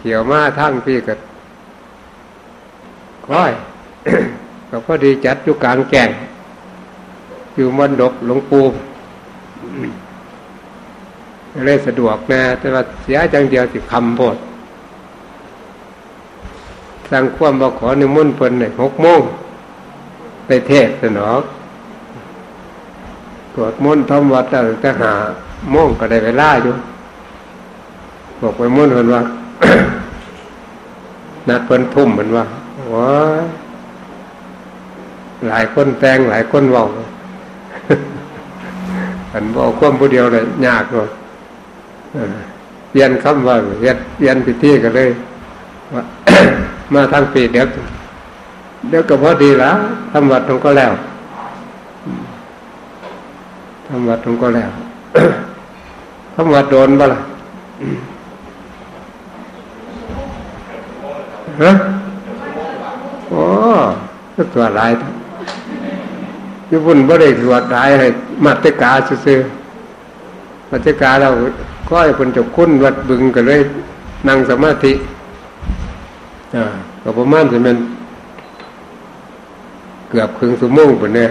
เกี่ยวมาทั้งพี่ก็ค่อยก็พอดีจัดอยู่กลางแก่งอยู่มันดบหลวงปู่เลยสะดวกนะ แต่ว่าเสียจังเดียวสิคำโพดสั่งความบอกขอในมุ่นเพิ่นในหกโมงไปเทศสนอกตรวจมุ่นทำวัดแต่จะหาโมงก็ได้เวลาอยู่ บอกไปมุ่นเพิ่นว่า นัดเพิ่นทุ่มเพิ่นว่าว้าหลายคนแตงหลายคนเว้าอันบอกควมผู้เดียวเลยยากเลยเรียนคำว่าเรียนเรียนพิธีกันเลยว่ามาทางปีเดี๋ยวเดี๋ยวก็พอดีแล้วทำวัดตรงก็แล้วทำวัดตรงก็แล้วทำวัดโดนบ่ล่ะ ฮะโอ้ตัวลายญี่ปุ่นบ่ได้ตรวจลายให้มาตรกาซื้อมาตรกาเราก็ให้คนจะคุ้นวัดบึงกันเลยนั่งสมาธิอ่าก็ประมาณจะเป็นเกือบครึ่งสมุงปุ่นเนี่ย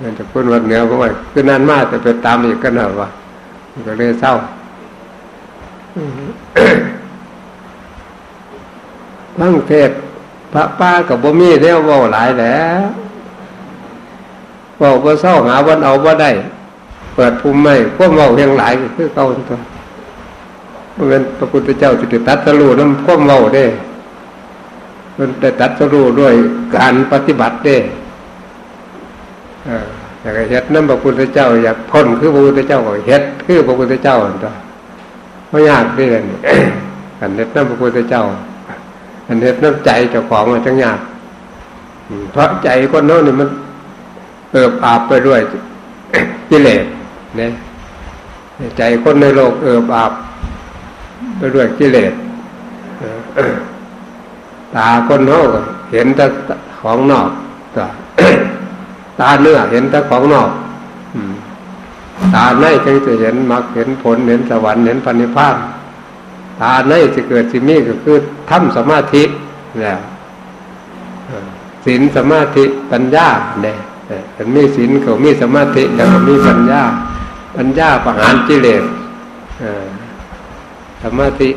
มันจะคุ้นวัดเหนือเพราะว่าคือนานมากแต่ไปตามอีกกันหน่อยวะก็เลยเศร้า ทั้งเทศพระป้ากับบ่มีแล้วว่าหลายแล้วบอกว่าเศร้าหาวันเอาว่าได้ เปิดภูมิไม่พวกเมาเพียงหลายคือเก่าตัวมันเป็นพระพุทธเจ้าจิตตัดสรู้น้ำพวกเมาได้มันได้ตัดสรู้ด้วยการปฏิบัติได้อยากเฮ็ดน้ำพระพุทธเจ้า อยากพ้นคือพระพุทธเจ้าก็เฮ็ดคือพระพุทธเจ้าตัวไม่ยากด้เลยกันเฮ็ดน้ำพระพุทธเจ้า อันเฮ็ดน้ำใจเจ้าของมันจังยากเพราะใจคนโน้นนี่มันเอิบอาบไปด้วยกิเลสเนี่ยใจคนในโลกเอิบอาบไปด้วยกิเลสตาคนโน้เห็นแต่ของนอกตาตาเนื้อเห็นแต่ของนอกตาในจึงจะเห็นมรรคเห็นผลเห็นสวรรค์เห็นพันิพพาน ตาในจะเกิดสิมีก็คือทำสมาธิเนี่ยศีลสมาธิปัญญาเนี่ยมันมีศีลเขามีสมาธิแต่มีปัญญา ปัญญาประหารกิเลสสมาธิ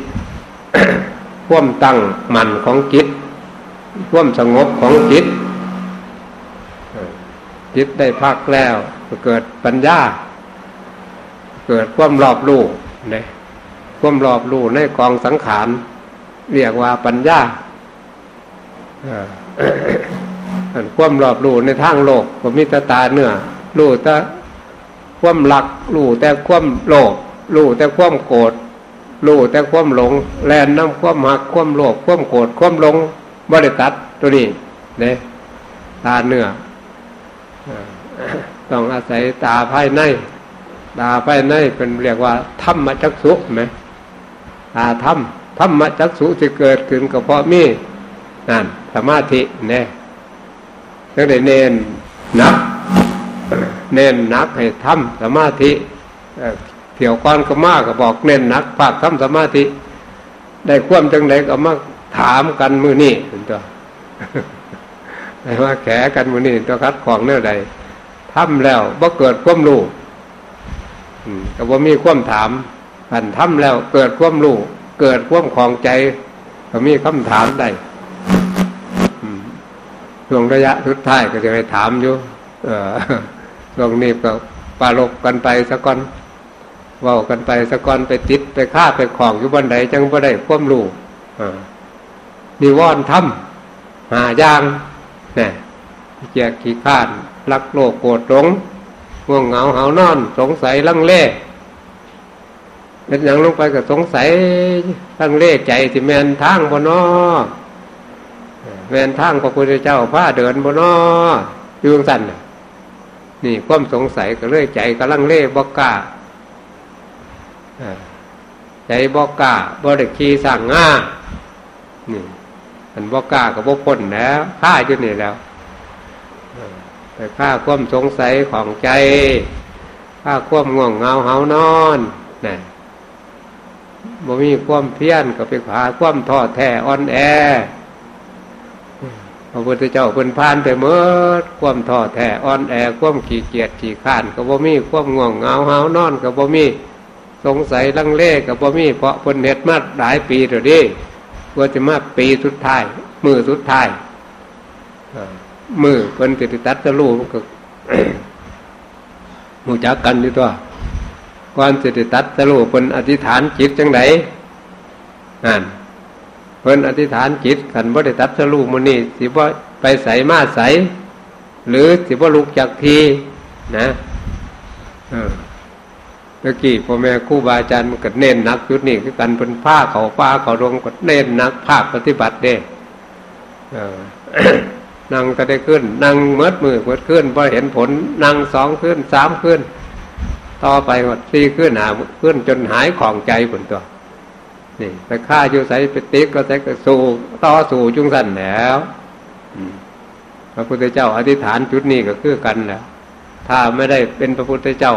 พ่วมตั้งมันของจิตพ่วมสงบของจิตจิตได้พักแล้ว ก็เกิดปัญญา เกิดความรอบรู้เนี่ย ความรอบรู้ในกองสังขารเรียกว่าปัญญาความรอบรู้ในทางโลกก็มีตาเนื้อรู้แต่ความหลักรู้แต่ความโลภรู้แต่ความโกรธรู้แต่ความหลง แลนน้ำความหักความโลภความโกรธความหลงบริตัดตัวนี้เนี่ยตาเนื้อต้องอาศัยตาภายใน ตาภายในเป็นเรียกว่าธรรมจักสุไหม ตาธรรมธรรมจักสุจะเกิดขึ้นก็เพราะมีนั่นสมาธิเนี่ยตั้งแต่เน้นนัก เน้นนักให้ทำสมาธิเถี่ยวก้อนก็มากก็บอกเน้นนักฝากทำสมาธิ ได้ควมจังไดก็มาถามกันมือนี่เป็นตัวแต่ว่าแขกันมือนี่ตัวคัดของเนื้อใดทำแล้วบ่เกิดควมรู้ก็บ่มีควมถาม อันทำแล้วเกิดความรู้เกิดความของใจ ก็มีคำถามได้ช่วงระยะสุดท้ายก็จะไปถามอยู่ช่วงนี้ก็ปาลบกันไปสักก่อนว่ากันไปสักก่อนไปติดไปฆ่าไปของอยู่บนใดจังบ่ได้ควมรู้นิวรณ์ทำหาย่างเนี่ยเกียขี้ข้านรักโลกโกรธหลงง่วงเหงาเหานอน สงสัยลังเล เป็นอย่างลงไปก็สงสัยลังเล่ใจที่แมนทางบนนอแวนทางพระพุทธเจ้าผ้าเดินบนนออยู่สั่นนี่ความสงสัยก็เลยใจกำลังเล่บอกกาใจบอกกาบริคีสั่งง่านี่มันบอกกากับพวกพ้นแล้วฆ่าอยู่นี่แล้วแต่ฆ่าความสงสัยของใจฆ่าความง่วงเงาเหานอนนี่ บ่มีความเพียรก็ไปหาความท้อแท้อ่อนแอพระพุทธเจ้าเพิ่นพานไปเมื่อความท้อแท้อ่อนแอความขี้เกียจขี้ข้านก็บ่มีความง่วงเหงาหาวนอนก็บ่มีสงสัยลังเลก็บ่มีเพราะเพิ่นเฮ็ดมาหลายปีแล้วดิเพื่อจะมาปีสุดท้าย มือสุดท้ายมือเพิ่นติตัดจะรู้มันก็มูจักกันอยู่ตัว ก่อนสิตัดจะรู้เพิ่นอธิษฐานจิตจังไดนั่นเพิ่นอธิษฐานจิตกันบ่ได้ตัดจะรู้มื้อนี้สิบ่าไปใส่มาใสหรือสิบ่าลุกจากทีนะเออเมื่อกี้พ่อแม่ครูบาอาจารย์มันก็เน้นนักจุดนี้คือกันเป็นผ้าเขาฟ้าเขาลงก็เน้นนักภาคปฏิบัติเด้นั่งก็ได้ขึ้น นั่งเมื่อมือเมื่อขึ้นพอเห็นผล นั่งสองขึ้นสามขึ้น ต่อไปหมดสี่ขึ้นหาขึ้นจนหายของใจผลตัวนี่ไปฆ่าอยู่ใส่ไปติ๊กก็ใส่ก็สู่ต่อสู่จุงสันแล้วพระพุทธเจ้าอธิษฐานจุดนี้ก็คือกันแหละถ้าไม่ได้เป็นพระพุทธเจ้า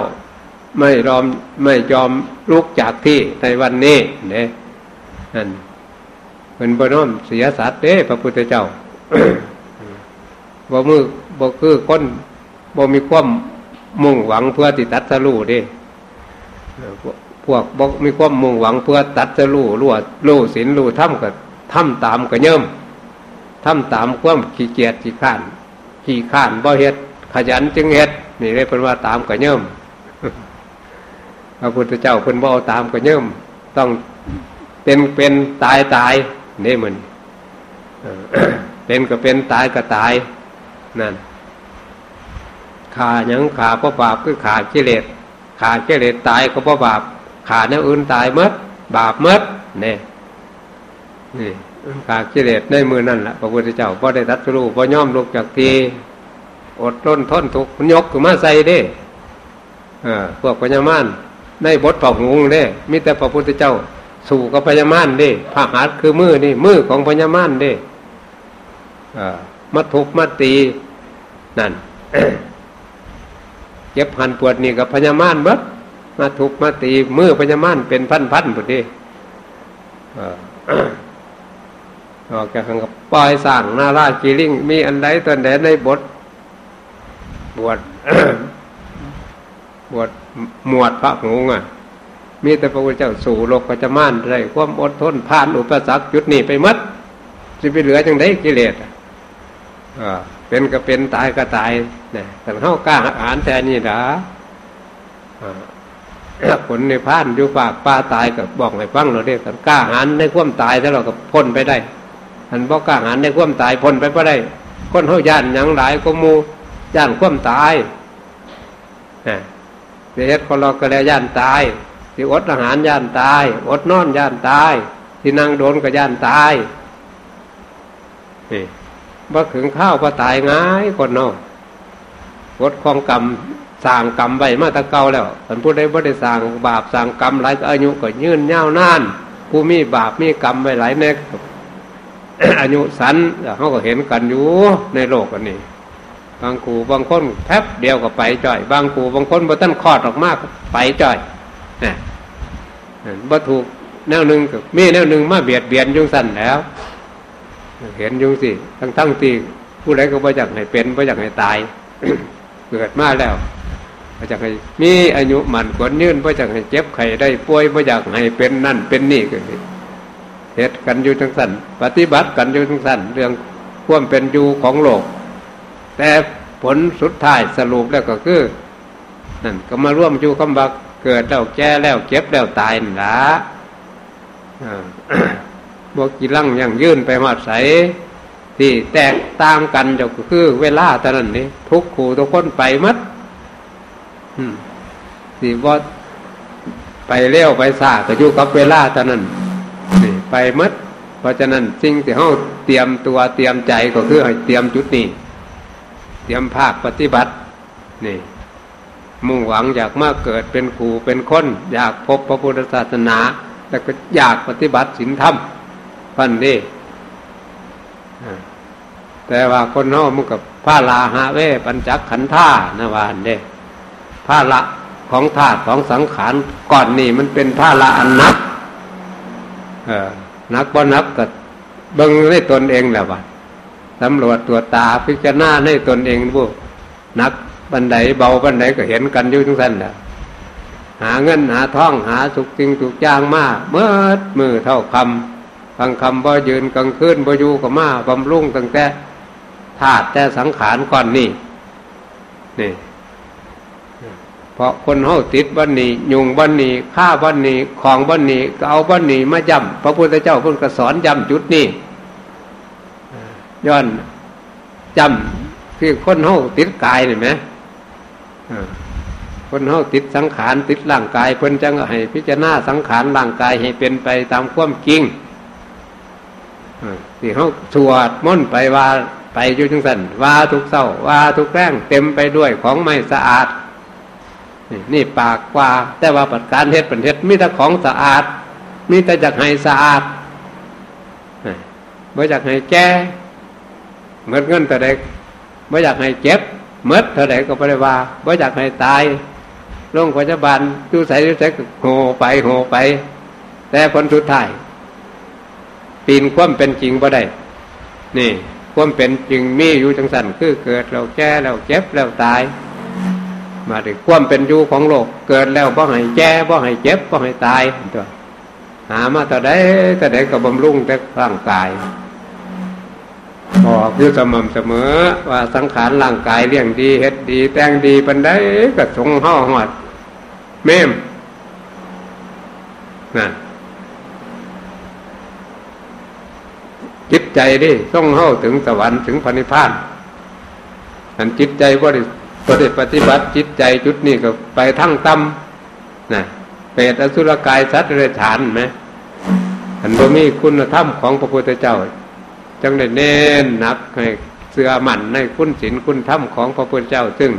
ไม่ยอมไม่ยอมลุกจากที่ในวันนี้เนี่ยนั่นเป็นบน้อมเสียสัตว์เด้พระพุทธเจ้าบ่มือบ่คือก้นบ่มีความ มุ่งหวังเพื่อติตัดสรู้ด้พวกบ่มีความมุ่งหวังเพื่อตัดสรู้รู้รู้ศีลรู้ถ้ำกับถ้ำตามกับเยิ่มถ้ำตามความขี้เกียจขี้ข้านขี้ข้านบ่เฮ็ดขยันจึงเฮ็ดนี่เรียกเป็นว่าตามกับเยิ่มพระพุทธเจ้าเพิ่นบ่ตามกับเยิ่มต้องเป็นเป็นตายตายนี่เหมือนเป็นก็เป็นตายก็ตายนั่น ขาหยังขาเพราะบาปคือขากิเลสขากิเลสตายก็เพราะบาปขาเนื้ออื่นตายมดบาปมดเนี่ยนี่ขากิเลสในมือนั่นแหละพระพุทธเจ้าพอได้ตัดสู้พอย่อมลุกจากทีอดทนทนทุกยกขึ้นมาใส่เด้อพวกพญามารในบทเป่าหงเด้มิแต่พระพุทธเจ้า สู่กับพญามารเด้พระหัตคือมือนี่มือของพญามารเด้อ่ามาทุบมาตีนั่น จ็บหันปวดนี่กับพญามารบัดมาทุบมาตีมือพญามารเป็นพันพันพอดีออกจากกับปล่อยสั่งนารากีริงมีอันใดตัวไหนในบท บวชบวชหมวดพระหงอะ มีแต่พระพุทธเจ้าสู่โลกพญามารไรความอดทนผ่านอุปสรรคจุดนี้ไปมัดจะไปเหลือจังไดกิเลสอะเป็นก็เป็นตายก็ตาย นี่ยแต่เท่ากล้าอ่านแต่นี่นะผลในพานอยู่ปากป้าตายกับบอกให้ฟังเราเรียกกล้าหันในความตายถ้าเราก็พ้นไปได้อันบอกกล้าหันในความตายพ้นไปก็ได้ คนเท่าย่านยังหลายก็มูย่านความตายเนี่ยเสียคนเราก็แล้วย่านตายที่อดอาหารย่านตาย อดนอนย่านตาย ที่นั่งโดนก็ย่านตายนี่บ่ถึงข้าวก็ตายง่ายคนนอก กดของกรรมสร้างกรรมไว้มาตะเกาแล้วผู้ใดบ่ได้สร้างบาปสร้างกรรมหลายอายุก็ยืนยาวนานผู้มีบาปมีกรรมไว้หลายแน่อายุสันเขาก็เห็นกันอยู่ในโลกอันนี้ บางกูบางคนแป๊บเดียวก็ไปจ่อย บางกูบางคนบ่ตั้นคลอดออกมากไปจ่อยนะบ่ถูกแนวหนึ่งมีแนวหนึ่งมาเบียดเบียนยุงสั้นแล้ว เห็นยุงสิทั้งทั้งตีผู้ใดก็บ่อยากให้เป็นบ่อยากให้ตาย เกิดมาแล้วบ่อยากให้มีอายุหมันกวนยืนบ่อยากให้เจ็บไข้ได้ป่วยบ่อยากให้เป็นนั่นเป็นนี่ก็เหตุกันอยู่ทั้งสั้นปฏิบัติกันอยู่ทั้งสั้นเรื่องควมเป็นอยู่ของโลก แต่ผลสุดท้ายสรุปแล้วก็คือนั่นก็มาร่วมอยู่คำบักเกิดแล้วแก่แล้วเจ็บแล้วตายนั่ละบวกกีลังยังยื่นไปมาใส ที่แตกต่างกันจะคือ เวลาแต่นั้นนี่ทุกขู่ทุกคนไปมัดสี่ว่าไปเลี้ยวไปซาก็อยู่กับเวลาแต่นั้นนี่ไปมัดเพราะฉะนั้นสิ่งที่เขาเตรียมตัวเตรียมใจก็คือให้เตรียมจุดนี้ เตรียมภาคปฏิบัติ นี่ มุ่งหวังอยากมาเกิดเป็นครูเป็นคน อยากพบพระพุทธศาสนา แล้วก็อยากปฏิบัติศีลธรรมพันนี่ แต่ว่าคนนอกมันกับผ้าลาหาเวปัญจักขันท่านวานเด้ผ้าละของธาตุของสังขารก่อนนี่มันเป็นผ้าละอันนักเออนักบ่นักก็เบิ่งในตนเองแหละวะตำรวจตัวตาพิจารณาในตนเองบุนักบันไดเบาบันไดก็เห็นกันอยู่ทั้งสั้นแหละหาเงินหาท่องหาสุกจริงถูกจ้างมาเมื่อมือเท่าคำฟังคำบ่ยืนกลางคืนบ่อยู่ก็มาบำรุงตั้งแต่ ธาตุแต่สังขารก่อนนี่นี่เพราะคนเฮาติดบันนี้ยุงบันนี้ฆ่าบันนี้ของบันนี้ก็เอาบันนี้มาย้ำพระพุทธเจ้าเพิ่นก็สอนย้ำจุดนี้ย้อนจำคือคนเฮาติดกายเห็นไหมคนเฮาติดสังขารติดร่างกายเพิ่นจังให้พิจารณาสังขารร่างกายให้เป็นไปตามความจริงที่เฮาสวดมนต์ไปว่า ไปอยู่จังสันว่าทุกเศร้าว่าทุกแรงเต็มไปด้วยของไม่สะอาด นี่ปากกว่าแต่ว่าปัดการเฮ็ดเป็นเฮ็ดมีแต่ของสะอาดมีแต่จากให้สะอาดไม่อยากให้แก่เมื่อเงินแต่เด็กไม่อยากให้เจ็บเมื่อเท่าไหร่ก็ไม่ได้ว่าไม่อยากให้ตายโรงพยาบาลดูใส่ดูใส่โหไปโหไป แต่ผลสุดท้ายปีนความเป็นจริงบ่ได้ นี่ ความเป็นจริงมีอยู่จังสันคือเกิดเราแก่เราเจ็บเราตาย มาถึงความเป็นอยู่ของโลก เกิดแล้วบ่ให้แก่บ่ให้เจ็บบ่ให้ตายตัวหามาแต่ได้แต่ได้กับบำรุงแต่ร่างกายบอกอยู่สม่ำเสมอ ว่าสังขารร่างกายเลี้ยงดีเฮ็ดดี แต่งดีปันได้ก็ทรงห่อหอด เมมนะ จิตใจดิต้องเข้าถึงสวรรค์ถึงพระนิพพานอันจิตใจว่าได้ปฏิปฏิบัติจิตใจจุดนี้ก็ไปทั้งตั้มนะเปรตอสุรกายสัตว์เรฉานไหมอันบ่มีคุณธรรมของพระพุทธเจ้า จังได้เน้นหนักให้เสื่อมันในคุณศีลคุณธรรมของพระพุทธเจ้า ซึ่ง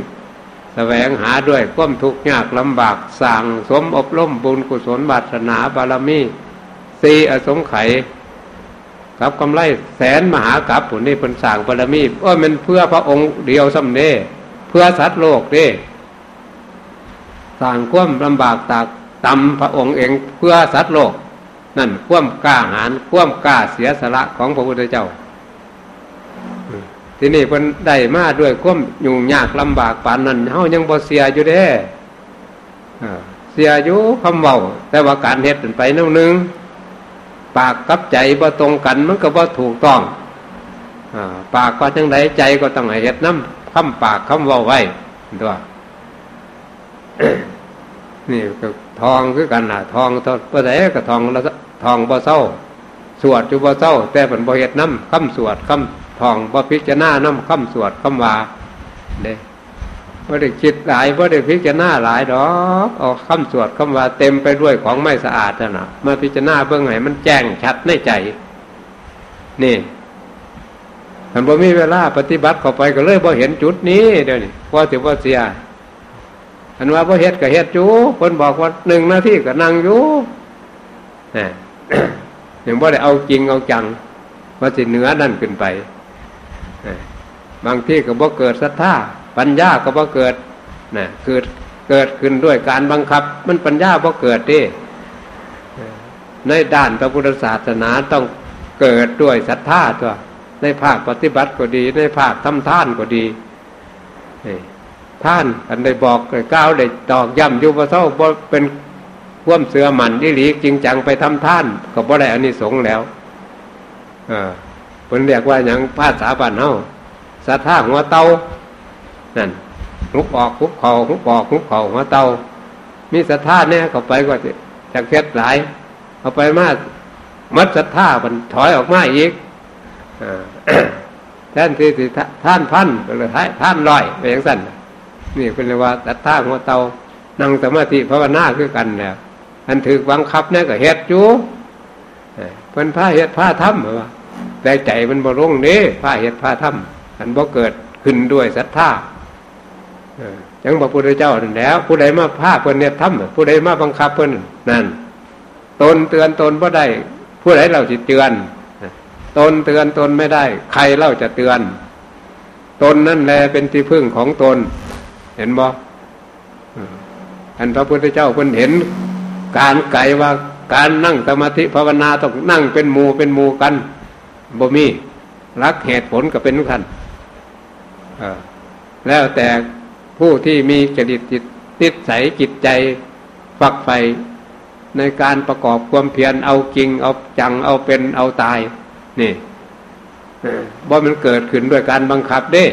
แสวงหาด้วยความทุกข์ยากลำบากสั่งสมอบรมบุญกุศลบาสนาบารมีสีอสงไขย กับกำไรแสนมหากับผลนี่เป็นสั่งบารมีเออมันเพื่อพระองค์เดียวสำเนเพื่อสัตว์โลกนี่สั่งความลำบากตากตำพระองค์เองเพื่อสัตว์โลก นั่นคว่ำกล้าหารคว่ำกล้าเสียสละของพระพุทธเจ้า ทีนี้เพิ่นได้มาด้วยคว่ำยุ่งยากลำบากปานนั้นเฮายังบ่เสียอยู่เด้เสียอยู่คำเบาแต่ว่าการเฮ็ดเป็นไปนั่นนึง ปากกับใจบ่ตรงกันมันก็บ่ถูกต้องอปากก็จังไดใจก็ต้องให้เฮ็ดน้ำคำปากคำเบาไว้ตัวนี่ก็ทองคือกันนะทองท่าเพื่อไหก็ทองแล้วทองบ่เศร้า สวดอยู่บ่เศร้า แต่ผลบ่เห็ดน้ำคำสวดคำทองบ่พิจารณาน้ำคำสวดคำว่าเด้ บ่ได้คิดหลายบ่ได้พิจารณาหลายดอกเอาคำสวดคำว่าเต็มไปด้วยของไม่สะอาดนะมาพิจารณาเบื้องไหนมันแจ้งชัดในใจ นี่มันบ่มีเวลาปฏิบัติเข้าไปก็เลยบ่เห็นจุดนี้เดี๋ยวนี้พอถือว่าเสียอันว่าพอเฮ็ดก็เฮ็ดอยู่คนบอกว่าหนึ่งนาทีก็นั่งอยู่นี่ยังบ่ได้เอาจริงเอาจัง ว่าสิเหนือนั่นขึ้นไปบางที่ก็บ่เกิดศรัทธา ปัญญาก็บ่เกิดนะเกิดเกิดขึ้นด้วยการบังคับ มันปัญญาบ่เกิดดิในด้านพระพุทธศาสนาต้องเกิดด้วยศรัทธาตัวในภาคปฏิบัติก็ดี ในภาคทำท่านก็ดีท่านอันได้บอกก้าวได้ตอกย้ำยู่ว่าเท่าเป็นข่วมเสือหมันที่หลีจริงจังไปทำท่านก็บ่ได้อันนี้สงแล้ว เออเป็นเรียกว่าอย่างภาษาบ้านเฮาสัทธาหัวเตา นั่นหุบออกหุบเข่าหุบออกหุบเข่าหัวเตามีสัทธาเนี่ยเข้าไปก็จะเคล็ดหลายเอาไปมามัดสัทธามันถอยออกมาอีกแทนที่ท่านพันก็เลยท่านลอยไปอย่างสั้นนี่เป็นเรียกว่าตัท่าหัวเตานั่งสมาธิภาวนาคือกันเนี่ยอันถือบังคับเนี่ยก็เฮ็ดจูเป็นผ้าเฮ็ดผ้าทำหรอแต่ใจมันบ่ลงนี่ผ้าเฮ็ดผ้าทำอันบ่เกิดขึ้นด้วยศรัทธา จังพระพุทธเจ้าแล้ว ผู้ใดมาผ้าเพิ่นเนี่ยทำผู้ใดมาบังคับเพิ่นนั่นตนเตือนตนบ่ได้ ผู้ใดเราจิเตือนตนเตือนตนไม่ได้ ใครเล่าจะเตือน ตนนั่นแหละเป็นที่พึ่งของตน เห็นบ่อันพระพุทธเจ้าเพิ่นเห็น การไก่ว่าการนั่งสมาธิภาวนาต้องนั่งเป็นหมู่เป็นหมู่กันบ่มีรักเหตุผลก็เป็นทุกท่านแล้วแต่ ผู้ที่มีจริตจิตติดใสจิตใจฝักใฝ่ในการประกอบความเพียรเอาจริงเอาจังเอาเป็นเอาตาย นี่บ่มันเกิดขึ้นด้วยการบังคับเด้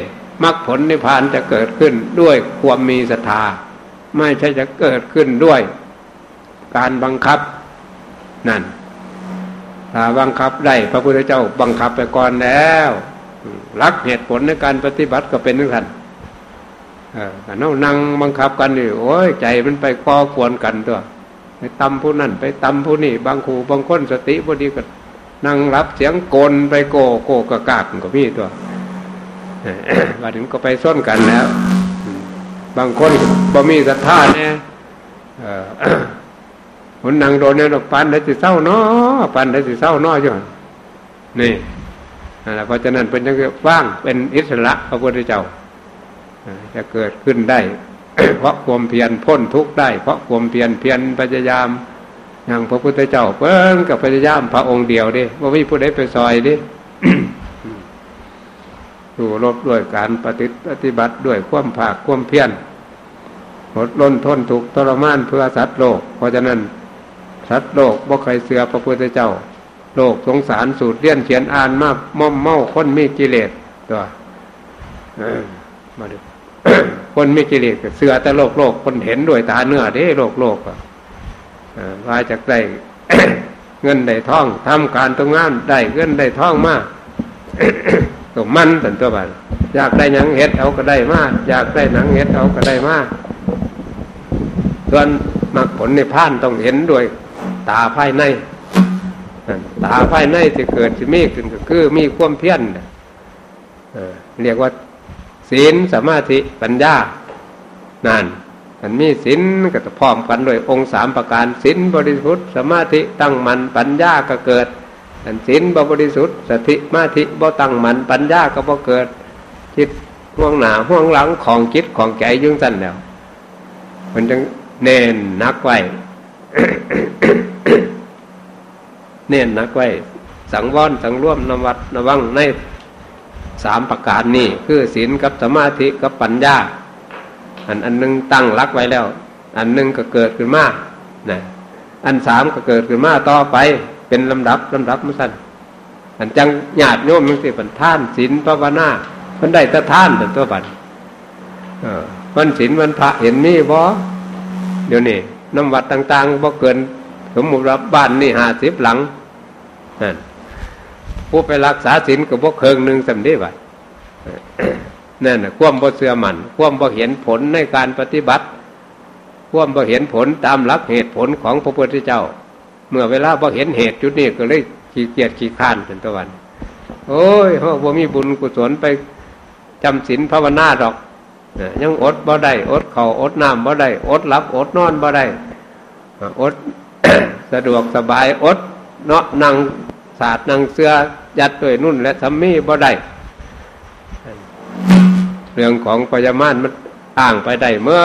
มรรคผลนิพพานจะเกิดขึ้นด้วยความมีศรัทธา ไม่ใช่จะเกิดขึ้นด้วย การบังคับนั่นถ้าบังคับได้พระพุทธเจ้าบังคับไปก่อนแล้วรักเหตุผลในการปฏิบัติก็เป็นนึกทัน เออนั่งนั่งบังคับกันนี่โอ้ยใจมันไปก่อควรกันตัวไปตำผู้นั่นไปตำผู้นี่บางครูบางคนสติพอดีก็นั่งรับเสียงโกนไปโกโกกะกากก็มีตัวว่าถึงก็ไปส้นกันแล้ว บางคนบ่มีศรัทธาเนี่ยคนนั่งโดนเนี่ยปันได้สิเศร้าเนาะปันได้สิเศร้าเนาะจ้ะนี่เพราะฉะนั้นเป็นยังว่างเป็นอิสระพระพุทธเจ้า จะเกิดขึ้นได้ เพราะความเพียรพ้นทุกข์ได้ เพราะความเพียรเพียรพยายามอย่างพระพุทธเจ้าเพิ่งกับพยายามพระองค์เดียวดิว่ามีผู้ใดไปซอยดิสู้รบด้วยการปฏิปฏิบัติด้วยความภาคความเพียรอดล้นทนถูกทรมานเพื่อสัตว์โลก เพราะฉะนั้น สัตว์โลกบ่เคยเสือพระพุทธเจ้า โลกสงสารสูตรเลี้ยนเขียนอ่านมากม่อมเมาคนมีกิเลสตัวมาดู คนมีกิเลสเสือแต่โลกโลกคนเห็นด้วยตาเนื้อเด้โลกโลกอะว่าจากได้เงินได้ท่องทำการตรงงานได้เงินได้ท่องมากตัวมันสันตัวบันอยากได้หนังเห็ดเอาก็ได้มากอยากได้หนังเห็ดเอาก็ได้มากส่วนมรรคผลในพานต้องเห็นด้วยตาภายในตาภายในที่เกิดจะมีขึ้นก็คือมีความเพียรเรียกว่า ศีลสมาธิปัญญานั่นมันมีศีลก็จะพร้อมกันโดยองค์สามประการศีลบริสุทธิ์สมาธิตั้งมันปัญญาก็เกิดอันศีลบริสุทธิ์สติมาธิบ่ตั้งมันปัญญาก็บ่เกิดจิตห่วงหนาห่วงหลังของจิตของใจยุ่งสั้นแล้วมันจึงเน้นนักไว้เน้นนักไว้สังวรสังร่วมนวัดนวังใน สามประการนี้คือศีลกับสมาธิกับปัญญา อันอันนึงตั้งรักไว้แล้ว อันนึงก็เกิดขึ้นมานะอันสามก็เกิดขึ้นมาต่อไปเป็นลำดับลำดับมุสันอันจังหยาดโยมมันสิเป็นท่านศีลภาวนามันได้แต่ท่านแต่ตัวบันเออวันศีลวันพระเห็นมีบ่เดี๋ยวนี้น้ำวัดต่างๆบ่เกิน สมมติว่าบ้านนี่ห้าสิบหลังนั่น ผู้ไปรักษาศีลกับพวกเคิงหนึ่งสำเร็จไปนั่นควมบ่เสื่อมันควมบ่เห็นผลในการปฏิบัติ ควมบ่เห็นผลตามหลักเหตุผลของพระพุทธเจ้า เมื่อเวลาบ่เห็นเหตุจุดนี้ก็เลยขี้เกียจขี้ข้านเป็นตะวัน โอ้ยเพราะบ่มีบุญกุศลไปจำศีลภาวนาดอกยังอดบ่ได้อดเข่าอดน้ำบ่ได้อดหลับอดนอนบ่ได้อดสะดวกสบายอดเนาะนั่ง ศาสตร์นั่งเสื้อยัดด้วยนุ่นและสัมมีบ่ได้เรื่องของปยามานมันอ้างไปได้เมื่อ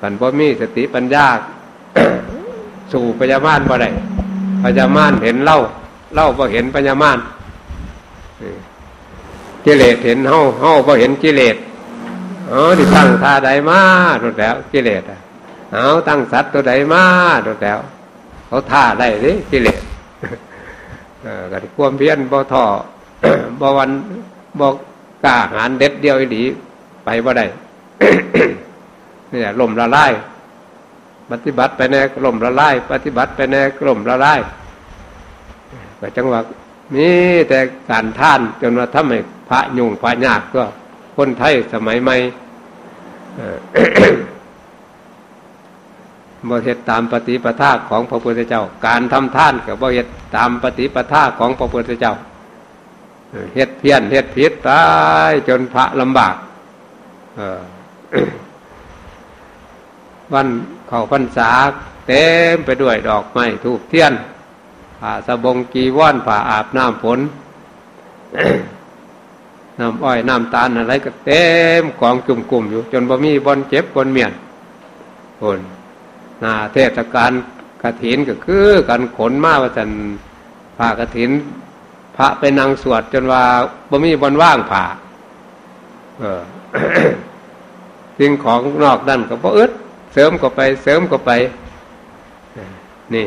กันบ่มีสติปัญญา สู่ปยามานบ่ได้ปยามานเห็นเล่าเล่าบ่เห็นปยามานกิเลสเห็นเฮาเฮาบ่เห็นกิเลสอ๋อที่ตั้งท่าใดมาดูแล้วกิเลสเอาตั้งสัตว์ตัวใดมาดูแล้ว เขาท่าได้เลยกิเลสกันความเพียรบ่ท่อบ่วันบ่กล้าหารเด็ดเดียวดีไปบ่ได้นี่แหละลมละลายปฏิบัติไปแน่ลมละลายปฏิบัติไปแน่ลมละลายก็จังหวะมีแต่การท่านจนว่าทำให้พระยุงพระยากก็คนไทยสมัยใหม่ บ่เหตุตามปฏิปทาของพระพุทธเจ้า การทำท่านกับบ่เหตุตามปฏิปทาของพระพุทธเจ้าเหตุเพี้ยนเหตุผิดตายจนพระลำบากวันเข้าพรรษาเต็มไปด้วยดอกไม้ถูกเทียนผ่าสบงกีว่อนผ่าอาบน้ำฝนน้ำอ้อยน้ำตาลอะไรก็เต็มกองจุ่มกลุ่มอยู่ จนบ่มีบอลเจ็บบอลเมียนคน นาเทศกาลกระถินก็คือกันขนมาว่าจันผ่ากระถิน พระไปนางสวดจนว่าบ่มีบนว่างผ่าเออสิ่งของนอกนั่นก็พออึดเสริมก็ไปเสริมก็ไป นี่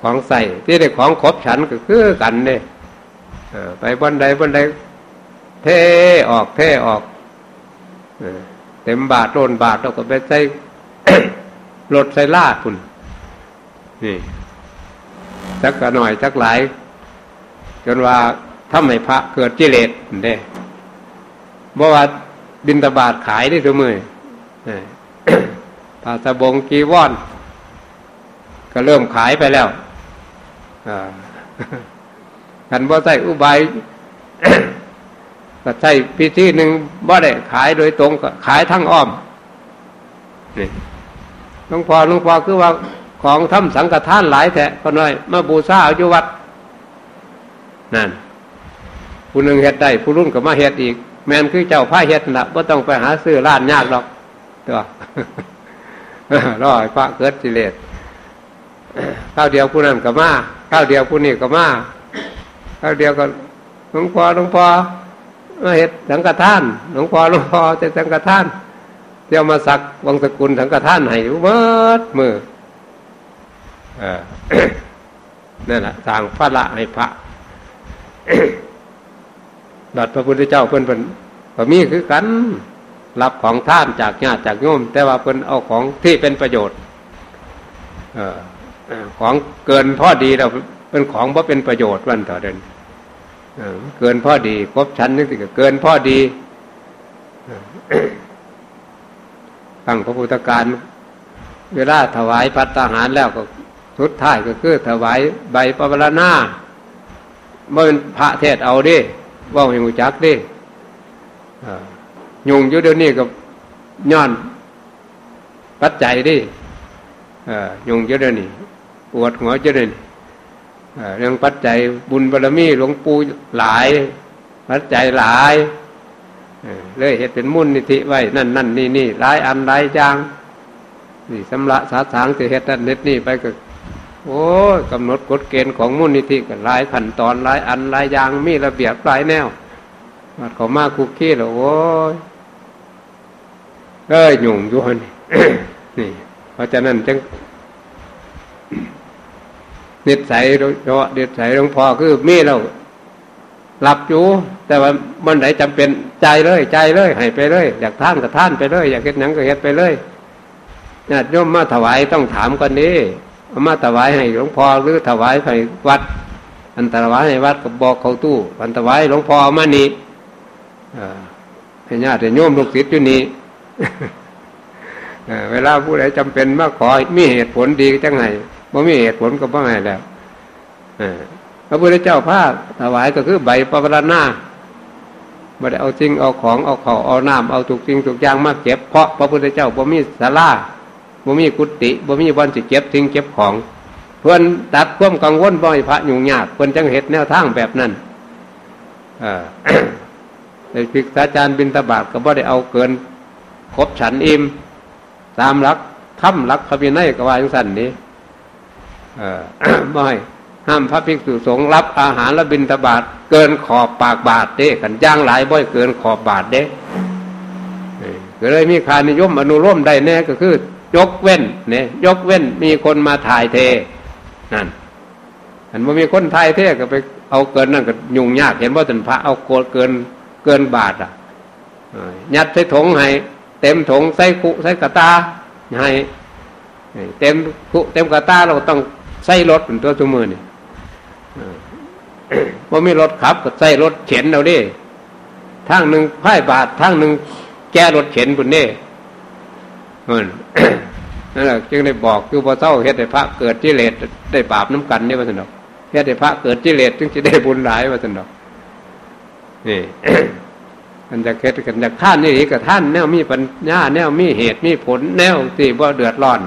ของใส่ที่ได้ของครบฉันก็คือกันเนี่ยไปบนใดบนใดเทออกเทออกเต็มบาทโลนบาทเราก็ไปใส่ รถใส่ลาคุณนี่จักหน่อยจักหลาย จนว่าทำให้พระเกิดจิเลสเด้บ่ว่าบินตบาทขายได้เสมอผ้าสบงกีวอน ก็เริ่มขายไปแล้วกันบ่ใส่อุบายก็ใส่พิธีหนึ่งบ่ได้ขายโดยตรงก็ขายทั้งอ้อมนี่ หลวงพ่อหลวงพ่อคือว่าของทำสังฆทานหลายแท้ก็น้อย มาบูชาเอาอยู่วัดนั่นผู้หนึ่งเฮ็ดได้ผู้รุ่นก็มาเฮ็ดอีก แมนคือเจ้าผ้าเฮ็ดนะว่าต้องไปหาซื้อร้านยากหรอกตัวรอพระเกิดสิเลสข้าวเดียวผู้นั้นก็มาข้าวเดียวผู้นี้ก็มาข้าวเดียวก็หลวงพ่อหลวงพ่อมาเฮ็ดสังฆทานหลวงพ่อหลวงพ่อจะสังฆทาน เที่ยวมาสักวังสกุลสังฆทานให้เบิดมือนั่นแหละสร้างพระละให้พระดัดพระพุทธเจ้าเพิ่นเพิ่นก็มีคือกัน รับของท่านจากญาติจากโยมแต่ว่าเพิ่นเอาของที่เป็นประโยชน์อของเกินพ่อดีเราเป็นของว่าเป็นประโยชน์วันต่อเดินเกินพ่อดีครบชั้นนี่สิเกินพ่อดี ตั้งพระพุทธการเวลาถวายพัตตาหารแล้วก็สุดท้ายก็คือถวายใบปวารณาเมื่อพระเทศเอาดิว่าอย่างูจักดิยุงอยู่เดี๋ยวนี้กับย้อนปัจจัยดิยุงอยู่เดี๋ยวนี้ปวดหัวเดี๋ยวนี้เรื่องปัจจัยบุญบารมีหลวงปู่หลาย ปัจจัยหลาย เลยเหตุเป็นมุ่นนิธิไว้ นั่นนั่นนี่นี่หลายอันหลายจางนี่สำละสาสางจะเหตุนั่นเน็ดนี่ไปก็โอ้กำหนดกฎเกณฑ์ของมูลนิธิกันหลายขั้นตอนหลายอันหลายอย่างมีระเบียบหลายแนวมาเขามาคุกคี้แล้วโอ้ยเอ้ยหยุ่งยุ่นนี่ เพราะฉะนั้นจึงนิสัยโดยเฉพาะนิสัยหลวงพ่อคือมีเรา หลับอยู่ แต่ว่ามันไหนจำเป็นใจเลยใจเลยให้ไปเลย อยากท่านก็ท่านไปเลย อยากเห็ดหนังก็เห็ดไปเลยญาติโยมมาถวายต้องถามกันนี้มาถวายให้หลวงพ่อหรือถวายให้วัด อันถวายให้วัดก็บอกเขาตู้อันถวายหลวงพ่อมานี่ให้ญาติโยมลูกศิษย์อยู่นี่เวลาผู้ใดจำเป็นมาขอมีเหตุผลดีจังไงบ่มีเหตุผลก็บ่ไงแล้ว พระพุทธเจ้าผ้าถวายก็คือใบปรณาไม่ได้เอาจริงเอาของเอาเขาเอาน้ำเอาถูกจริงถูกอย่างมาเก็บเพราะพระพุทธเจ้าบ่มีสาราบ่มีกุฏิบ่มีบอนสิเก็บทิ้งเก็บของ เพื่อนตัดความกังวลบ่อยพระยุ่งยากเพื่อนจังเหตุแนวทางแบบนั้นในพิกษาจารย์บินตบาทก็บ่ได้เอาเกินครบฉันอิ่มตามรักถ้ำรักขบินัยก็ว่าอย่างสั้นนี้บ่อย ห้ามพระภิกษุสงฆ์รับอาหารและบินตบาทเกินขอบปากบาทเด้กันย่างหลายบ่อยเกินขอบบาทเด้ก็เลยมีคานิยมอนุร่มได้แน่ก็คือ ยกเว้นเนี่ยยกเว้นมีคนมาถ่ายเทนั่นอันว่ามีคนถ่ายเทก็ไปเอาเกินนั่นก็ยุ่งยากเห็นว่าถึงพระเอาโกดเกินเกินบาทอะยัดใส่ถงให้เต็มถงใส่คุใส่กระตาให้เต็มคุเต็มกระตาเราต้องใส่รถเป็นตัวสมือนี่ ว่ามีรถขับก็ใส่รถเข็นเอาดิทางหนึ่งพ่ายบาททางหนึ่งแก้รถเข็นบุญเน่นั่นแหละจึงได้บอกคือพอเศร้าเฮ็ดให้พระเกิดที่เลสได้บาปน้ำกันเนี่ยว่าสนอกเฮ็ดให้พระเกิดที่เลสจึงจะได้บุญหลายว่าสนอกนี่มันจะเฮ็ดกันจากท่านนี่กับท่านแนวมีปัญญาแนวมีเหตุมีผลแนวที่ว่าเดือดร้อน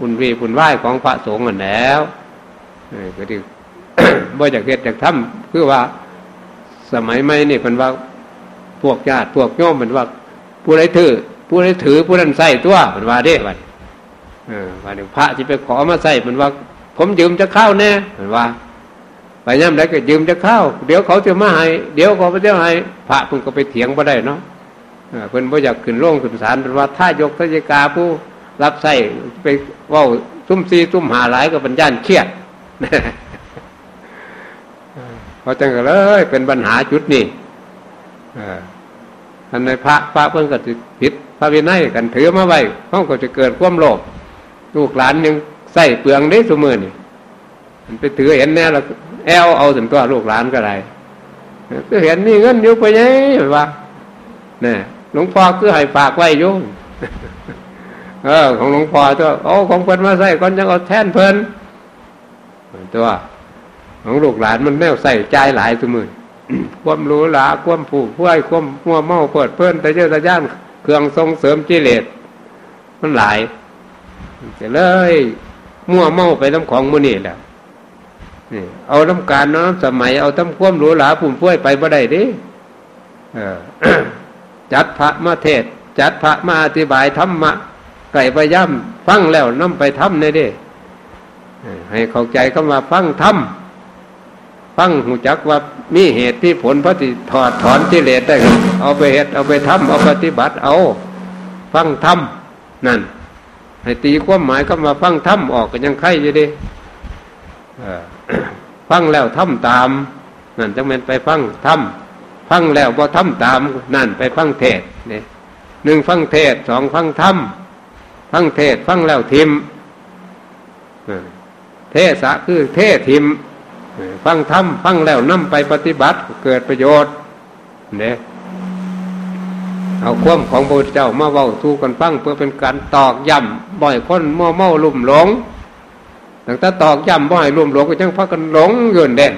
บุญวีบุญไหว้ของพระสงฆ์กันแล้วก็ที่ บ่จากเฮ็ดจากทำคือว่าสมัยใหม่นี่เป็นว่าพวกญาติพวกโยมเป็นว่า ผู้ใดถือ ผู้ใดถือผู้นั้นใส่ตัวเป็นว่าเด้บัดเออว่าเดี๋ยพระที่ไปขอมาใส่มันว่า ผมยืมจะเข้าแน่มันว่าไปย่ำได้ก็ยืมจะเข้า เดี๋ยวเขาจะมาให้เดี๋ยวเขาจะให้พระเพิ่นก็ไปเถียงบ่ได้เนาะเพิ่นบ่อยากขึ้นโรงขึ้นศาลเป็นว่าถ้ายกทศกาผู้รับใส่ไปว่าซุ่มซีซุ่มหาหลายก็เป็นย่านเครียด เพราะจังก็เลยเป็นปัญหาจุดนี้ท่านในพระพระเพิ่นก็จะผิดพระวินัยกันถือมาไว้เขาก็จะเกิดความโลภลูกหลานยังใส่เปลืองได้สมือนี่มันไปถือเห็นแน่เราแอลเอาถึงตัวลูกหลานก็ได้ก็เห็นนี่เงินอยู่ไปยัยว่าเนี่ยหลวงพ่อคือให้ฝากไว้ยุ่งเออ ของหลวงพ่อตัวโอ้ของเพิ่นมาใส่ก่อนยังเอาแท่นเพิ่นตัว ของลูกหลานมันแนวใส่ใจหลายสมือความรู้หลาความผูกพ้วยความมัวเมาเปิดเพิ่อนแต่เจ้าตะย่านเครื่องทรงเสริมจิเลสมันหลายจะเลยมั่วเมาไปน้ำของมือนี่แหละนี่เอาน้ำการน้ำสมัยเอาตั้มคว่มรูหราปุ่มพ้วยไปบ่ได้ดิจัดพระมาเทศ จัดพระมาอธิบายธรรมะไก่ไปย่ำฟังแล้วน้ำไปทำในเด้ให้เข้าใจเข้ามาฟังธรรม ฟังหูจักว่ามีเหตุที่ผลพระติถอดถอนกิเลสได้เอาไปเหตุเอาไปทำเอาปฏิบัติเอา ฟังธรรมนั่น ให้ตีความหมายก็มาฟังธรรมออกกันยังไข่อยู่ดิฟังแล้วทำตาม นั่นจังเป็นไปฟังทำฟังแล้วพอทำตาม นั่นไปฟังเทศเนี่ยหนึ่งฟังเทศสองฟังธรรมฟังเทศฟังแล้วทิมเทศะคือเทศทิม ฟังธรรมฟังแล้วนำไปปฏิบัติเกิดประโยชน์เนี่ยเอาความของพระเจ้ามาเว้าทูกันฟังเพื่อเป็นการตอกย้ำบ่อยคนมั่วเมาลุ่มหลงตั้งแต่ตอกย้ำบ่อยลุ่มหลงก็จังพักกันหลงเงินเด่น